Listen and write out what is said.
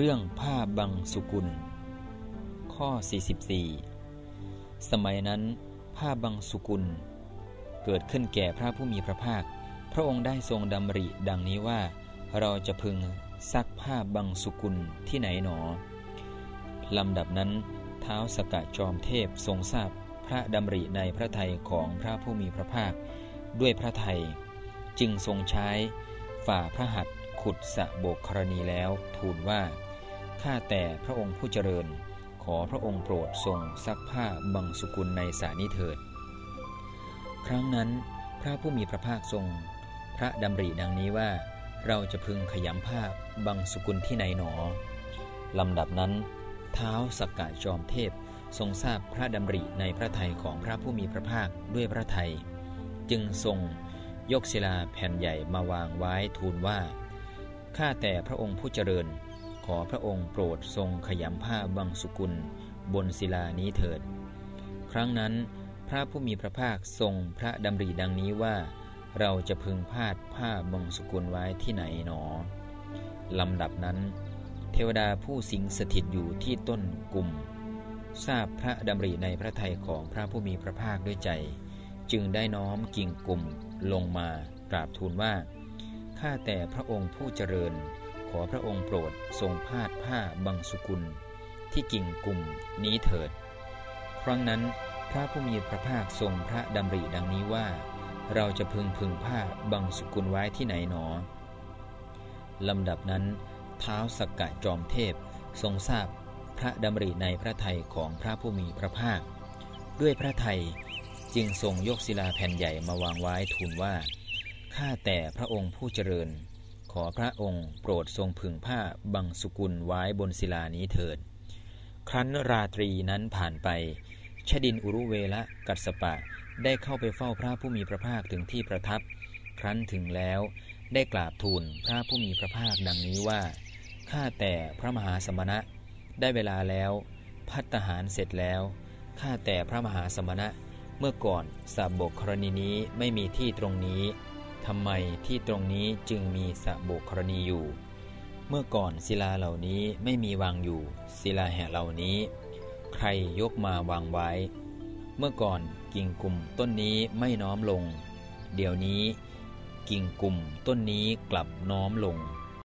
เรื่องผ้าบังสุกุล ข้อ 44 สมัยนั้น ผ้าบังสุกุล เกิดขึ้นแก่พระผู้มีพระภาค พระองค์ได้ทรงดำริดังนี้ว่า เราจะพึงซักผ้าบังสุกุลที่ไหนหนอ ลำดับนั้น เท้าสกะจอมเทพทรงทราบพระดำริในพระทัยของพระผู้มีพระภาค ด้วยพระทัยจึงทรงใช้ฝ่าพระหัตถ์ขุดสะโบกครณีแล้วทูลว่า ข้าแต่พระองค์ผู้เจริญ ขอพระองค์โปรดทรงซักผ้าบังสุกุลในสานิเถิด ครั้งนั้นพระผู้มีพระภาคทรง พระดำริดังนี้ว่า เราจะพึงขยำผ้าบังสุกุลที่ไหนหนอลำดับนั้น เท้าสักกะจอมเทพทรงทราบพระดำริในพระทัยของพระผู้มีพระภาคด้วยพระทัยจึงทรงยกศิลาแผ่นใหญ่มาวางไว้ทูลว่า ข้าแต่พระองค์ผู้เจริญ ขอพระองค์โปรดทรงขยำผ้าบังสุกุล บนศิลานี้เถิด ครั้งนั้นพระผู้มีพระภาคทรงพระดำริดังนี้ว่า เราจะพึงพาดผ้าบังสุกุลไว้ที่ไหนหนอลำดับนั้น เทวดาผู้สิงสถิตอยู่ที่ต้นกลุ่ม ทราบพระดำริในพระทัยของพระผู้มีพระภาคด้วยใจ จึงได้น้อมกิ่งกลุ่มลงมากราบทูลว่าข้าแต่พระองค์ผู้เจริญ ขอพระองค์โปรดทรงพาดผ้าบังสุกุล ที่กิ่งกลุ่มนี้เถิด ครั้งนั้นพระผู้มีพระภาคทรงพระดำริดังนี้ว่า เราจะพึงพึงผ้าบังสุกุลไว้ที่ไหนหนอลำดับนั้น เท้าสักกะจอมเทพทรงทราบพระดำริในพระทัยของพระผู้มีพระภาค ด้วยพระทัยจึงทรงยกศิลาแผ่นใหญ่มาวางไว้ทูลว่าข้าแต่พระองค์ผู้เจริญ อพระองค์โปรดทรงพึงผ้าบังสุกุลไว้บนศิลานี้เถิด ครั้นราตรีนั้นผ่านไป ชดินอุรุเวละกัสสปะได้เข้าไปเฝ้าพระผู้มีพระภาคถึงที่ประทับ ครั้นถึงแล้วได้กราบทูลพระผู้มีพระภาคดังนี้ว่า ข้าแต่พระมหาสมณะ ได้เวลาแล้ว พัตหารเสร็จแล้ว ข้าแต่พระมหาสมณะ เมื่อก่อนสาบกกรณีนี้ไม่มีที่ตรงนี้ ทำไมที่ตรงนี้จึงมีสาบกกรณีอยู่ เมื่อก่อนศิลาเหล่านี้ไม่มีวางอยู่ ศิลาแห่เหล่านี้ ใครยกมาวางไว้ เมื่อก่อนกิ่งกลุ่มต้นนี้ไม่น้อมลง เดี๋ยวนี้กิ่งกลุ่มต้นนี้กลับน้อมลง